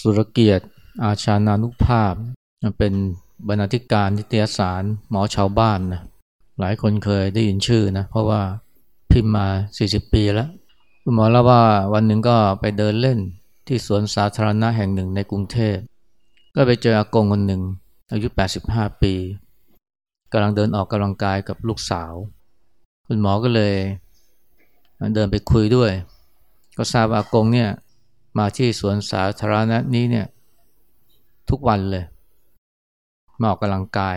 สุรเกียรติ อาชานานุภาพ เป็นบรรณาธิการนิตยสารหมอชาวบ้านนะหลายคนเคยได้ยินชื่อนะเพราะว่าพิมพ์มา 40 ปีแล้ว คุณหมอเล่าว่าวันหนึ่งก็ไปเดินเล่นที่สวนสาธารณะแห่งหนึ่งในกรุงเทพ ก็ไปเจออากงคนหนึ่ง อายุ 85 ปีกำลังเดินออกกำลังกายกับลูกสาว คุณหมอก็เลยเดินไปคุยด้วย ก็ทราบว่าอากงเนี่ย มาที่สวนสาธารณะนี้เนี่ยทุกวันเลยมาออกกำลังกาย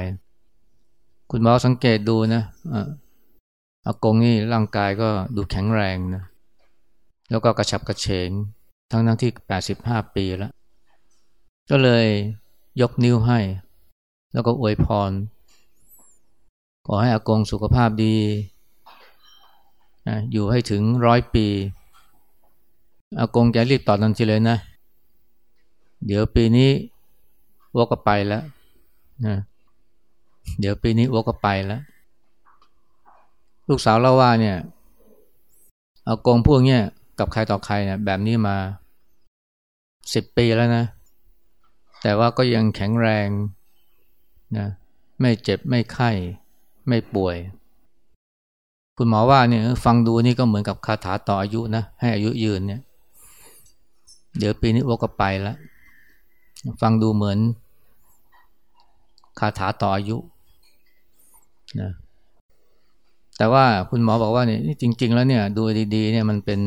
คุณหมอสังเกตดูนะอากงนี่ร่างกายก็ดูแข็งแรงนะแล้วก็กระฉับกระเฉง ทั้งทั้งที่ 85 ปีแล้ว ก็เลยยกนิ้วให้ แล้วก็อวยพร ขอให้อากงสุขภาพดี อยู่ให้ถึงร้อยปี อากงแกรีบตอบทันทีเลยนะ เดี๋ยวปีนี้วกก็ไปแล้วนะเดี๋ยวปีนี้วกก็ไปแล้ว ลูกสาวเล่าว่าเนี่ยอากงพวกเนี้ยกับใครต่อใครเนี่ยแบบนี้มาสิบปีแล้วนะ แต่ว่าก็ยังแข็งแรงนะไม่เจ็บไม่ไข้ ไม่ป่วย คุณหมอว่าเนี่ยฟังดูนี่ก็เหมือนกับคาถาต่ออายุนะ ให้อายุยืนเนี่ย เดี๋ยวปีนี้วกก็ไปแล้ว ฟังดูเหมือนคาถาต่ออายุนะแต่ว่าคุณหมอบอกว่าเนี่ยจริง ๆ แล้วเนี่ยดูดีๆเนี่ยมันเป็น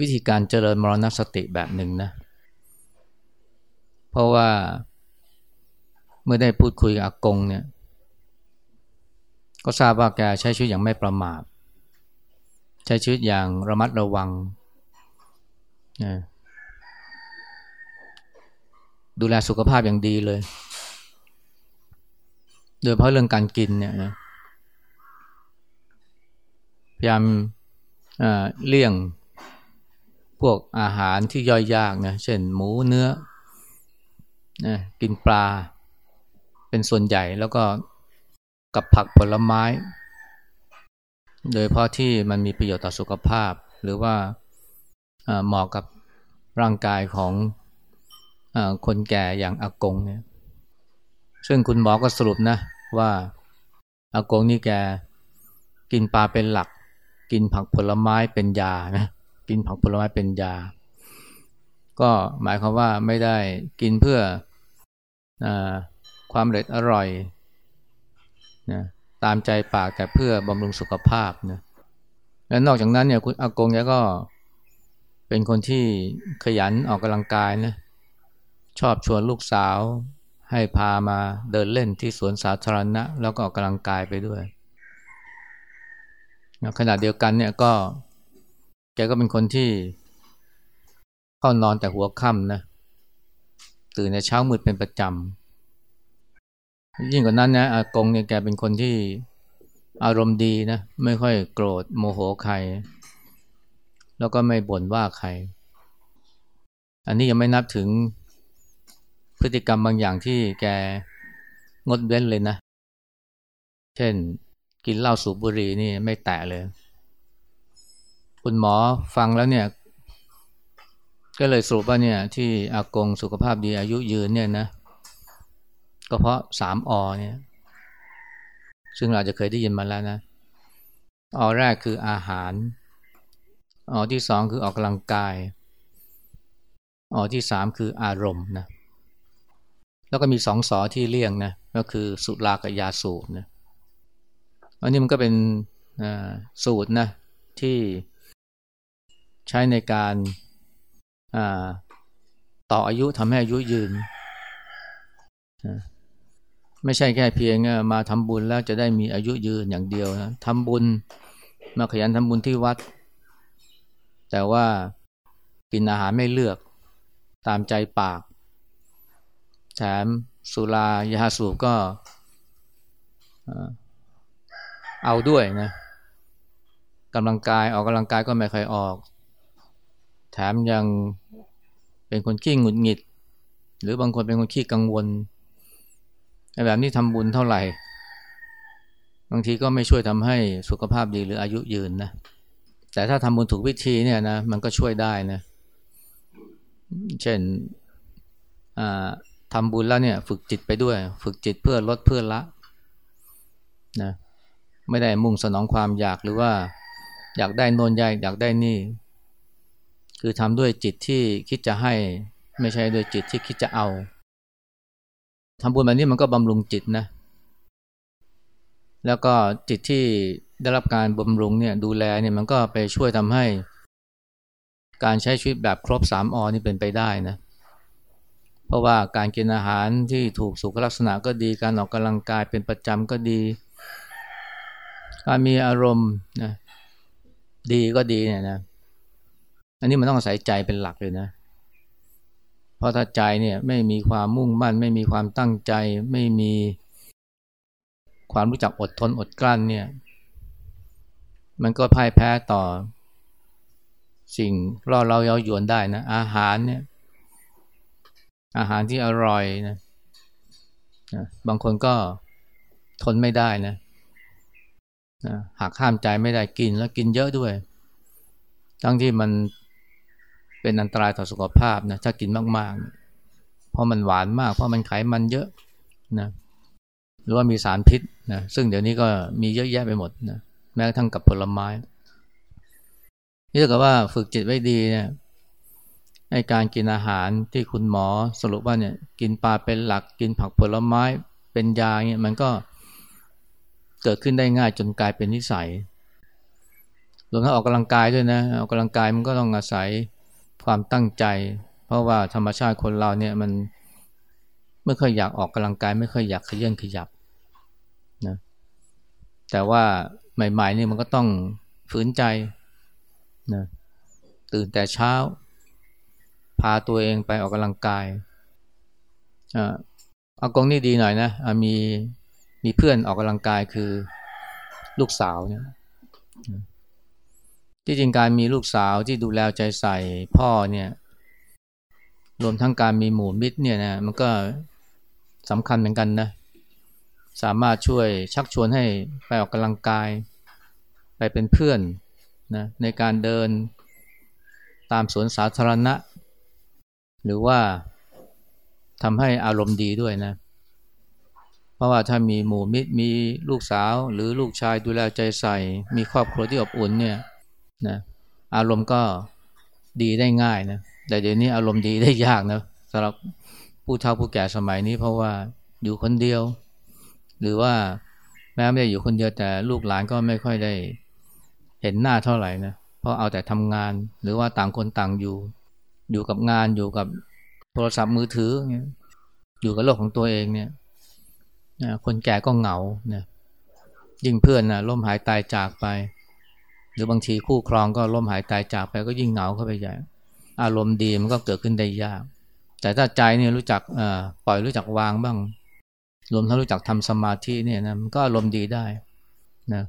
วิธีการเจริญมรณสติแบบหนึ่งนะ เพราะว่าเมื่อได้พูดคุยกับอากงเนี่ย ก็ทราบว่าแกใช้ชีวิตอย่างไม่ประมาทใช้ชีวิตอย่างระมัดระวังนะ ดูแลสุขภาพอย่างดีเลย โดยเพราะเรื่องการกินเนี่ยนะพยายามเลี่ยงพวกอาหารที่ย่อยยากนะเช่นหมูเนื้อนะกินปลา เป็นส่วนใหญ่แล้วก็กับผักผลไม้ โดยเพราะที่มันมีประโยชน์ต่อสุขภาพ หรือว่าเหมาะกับร่างกายของ คนแก่อย่างอากงเนี่ย ซึ่งคุณหมอก็สรุปนะ ว่าอากงนี่แกกินปลาเป็นหลัก กินผักผลไม้เป็นยานะ กินผักผลไม้เป็นยา ก็หมายความว่าไม่ได้กินเพื่ออความเร็ดอร่อยนะตามใจปากแต่เพื่อบำรุงสุขภาพนะและนอกจากนั้นเนี่ยคุณอากงแกก็เป็นคนที่ขยันออกกำลังกายนะ ชอบชวนลูกสาว ให้พามาเดินเล่นที่สวนสาธารณะ แล้วก็ออกกำลังกายไปด้วยขณะเดียวกันเนี่ยก็แกก็เป็นคนที่เข้านอนแต่หัวค่ำนะตื่นในเช้ามืดเป็นประจำยิ่งกว่านั้นนะอากงเนี่ยแกเป็นคนที่อารมณ์ดีนะไม่ค่อยโกรธโมโหใคร แล้วก็ไม่บ่นว่าใคร อันนี้ยังไม่นับถึง พฤติกรรมบางอย่างที่แกงดเว้นเลยนะ เช่น กินเหล้าสูบบุหรี่นี่ไม่แตะเลย คุณหมอฟังแล้วเนี่ย ก็เลยสรุปว่าเนี่ย ที่อากงสุขภาพดีอายุยืนเนี่ยนะก็เพราะสามอเนี่ย ซึ่งเราจะเคยได้ยินมาแล้วนะอแรกคืออาหารอที่สองคือออกกำลังกายอที่สามคืออารมณ์นะ แล้วก็มีสองสอที่เลี่ยงนะก็คือสุรากับยาสูบนะอันนี้มันก็เป็นสูตรนะที่ใช้ในการต่ออายุทำให้อายุยืน ไม่ใช่แค่เพียงมาทำบุญแล้วจะได้มีอายุยืนอย่างเดียวนะทำบุญมาขยันทำบุญที่วัด แต่ว่ากินอาหารไม่เลือกตามใจปาก แถมสุรายาสูบก็เอาด้วยนะกำลังกายออกกำลังกายก็ไม่เคยออก แถมยังเป็นคนขี้หงุดหงิด หรือบางคนเป็นคนขี้กังวลแบบนี้ทำบุญเท่าไหร่ บางทีก็ไม่ช่วยทำให้สุขภาพดีหรืออายุยืนนะแต่ถ้าทำบุญถูกวิธีเนี่ยนะมันก็ช่วยได้นะ เช่น ทำบุญแล้วเนี่ย ฝึกจิตไปด้วย ฝึกจิตเพื่อลดเพื่อละนะไม่ได้มุ่งสนองความอยากหรือว่า อยากได้นนยากอยากได้นี่ คือทำด้วยจิตที่คิดจะให้ไม่ใช่ด้วยจิตที่คิดจะเอาทำบุญแบบนี้มันก็บำรุงจิตนะ แล้วก็จิตที่ได้รับการบำรุงเนี่ยดูแลเนี่ยมันก็ไปช่วยทำให้ การใช้ชีวิตแบบครบสามอนี่เป็นไปได้นะ เพราะว่าการกินอาหารที่ถูกสุขลักษณะก็ดีการออกกำลังกายเป็นประจำก็ดี การมีอารมณ์นะดีก็ดีเนี่ยนะอันนี้มันต้องอาศัยใจเป็นหลักเลยนะเพราะถ้าใจเนี่ยไม่มีความมุ่งมั่น ไม่มีความตั้งใจ ไม่มีความรู้จักอดทนอดกลั้นเนี่ย มันก็พ่ายแพ้ต่อสิ่งล่อเราเย้ายวนได้นะ อาหารเนี่ย อาหารที่อร่อยนะนะบางคนก็ทนไม่ได้นะนะหากห้ามใจไม่ได้กินแล้วกินเยอะด้วย ทั้งที่มันเป็นอันตรายต่อสุขภาพนะถ้ากินมากๆ เพราะมันหวานมาก เพราะมันไขมันเยอะนะหรือว่ามีสารพิษนะซึ่งเดี๋ยวนี้ก็มีเยอะแยะไปหมดนะแม้กระทั่งกับผลไม้ นี่ถ้าเกิดว่าฝึกจิตไว้ดีเนี่ย ไอการกินอาหารที่คุณหมอสรุปว่าเนี่ยกินปลาเป็นหลักกินผักผลไม้เป็นยาเนี่ยมันก็เกิดขึ้นได้ง่ายจนกลายเป็นนิสัยรวมทั้งออกกำลังกายด้วยนะออกกำลังกายมันก็ต้องอาศัยความตั้งใจ เพราะว่าธรรมชาติคนเราเนี่ยมันไม่ค่อยอยากออกกำลังกาย ไม่ค่อยอยากขยันขยับนะแต่ว่าใหม่ๆนี่มันก็ต้องฝืนใจนะตื่นแต่เช้า พาตัวเองไปออกกำลังกายอ่าอากงนี่ดีหน่อยนะมีมีเพื่อนออกกำลังกายคือลูกสาวเนี่ยที่จริงการมีลูกสาวที่ดูแลใจใส่พ่อเนี่ยรวมทั้งการมีหมู่มิตรเนี่ยนะมันก็สำคัญเหมือนกันนะสามารถช่วยชักชวนให้ไปออกกำลังกาย ไปเป็นเพื่อนนะในการเดินตามสวนสาธารณะ หรือว่าทำให้อารมณ์ดีด้วยนะ เพราะว่าถ้ามีหมู่มิตรมีลูกสาวหรือลูกชายดูแลใจใส่ มีครอบครัวที่อบอุ่นเนี่ยนะอารมณ์ก็ดีได้ง่ายนะแต่เดี๋ยวนี้อารมณ์ดีได้ยากนะสำหรับผู้เฒ่าผู้แก่สมัยนี้ เพราะว่าอยู่คนเดียว หรือว่าแม้ไม่ได้อยู่คนเดียวแต่ลูกหลานก็ไม่ค่อยได้เห็นหน้าเท่าไหร่นะเพราะเอาแต่ทำงานหรือว่าต่างคนต่างอยู่ อยู่กับงานอยู่กับโทรศัพท์มือถือ อยู่กับโลกของตัวเองเนี่ยคนแก่ก็เหงาเนี่ยยิ่งเพื่อนนะล่มหายตายจากไป หรือบางทีคู่ครองก็ล่มหายตายจากไปก็ยิ่งเหงาเข้าไปใหญ่ อารมณ์ดีมันก็เกิดขึ้นได้ยาก แต่ถ้าใจเนี่ยรู้จักปล่อยรู้จักวางบ้าง รวมทั้งรู้จักทำสมาธิเนี่ยนะมันก็อารมณ์ดีได้นะ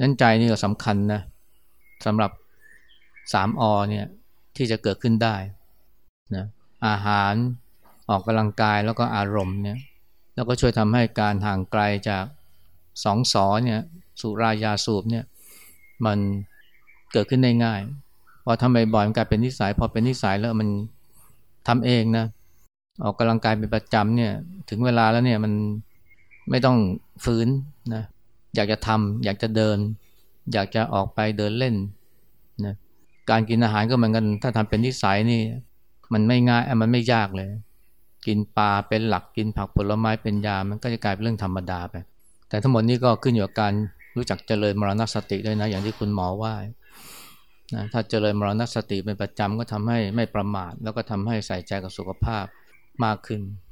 นั้นใจนี่ก็สำคัญนะสำหรับสามอเนี่ย ที่จะเกิดขึ้นได้นะอาหารออกกำลังกายแล้วก็อารมณ์เนี่ยแล้วก็ช่วยทำให้การห่างไกลจากสองสอเนี่ยสุรายาสูบเนี่ยมันเกิดขึ้นได้ง่ายพอทำบ่อยๆมันกลายเป็นนิสัยพอเป็นนิสัยแล้วมันทำเองนะออกกำลังกายเป็นประจำเนี่ยถึงเวลาแล้วเนี่ยมันไม่ต้องฝืนนะอยากจะทำอยากจะเดิน อยากจะออกไปเดินเล่น การกินอาหารก็เหมือนกันถ้าทำเป็นนิสัยนี่ มันไม่ง่ายมันไม่ยากเลย กินปลาเป็นหลักกินผักผลไม้เป็นยา มันก็จะกลายเป็นเรื่องธรรมดาไป แต่ทั้งหมดนี้ก็ขึ้นอยู่กับการรู้จักเจริญมรณสติด้วยนะ อย่างที่คุณหมอว่านะถ้าเจริญมรณสติเป็นประจำก็ทำให้ไม่ประมาทแล้วก็ทำให้ใส่ใจกับสุขภาพมากขึ้น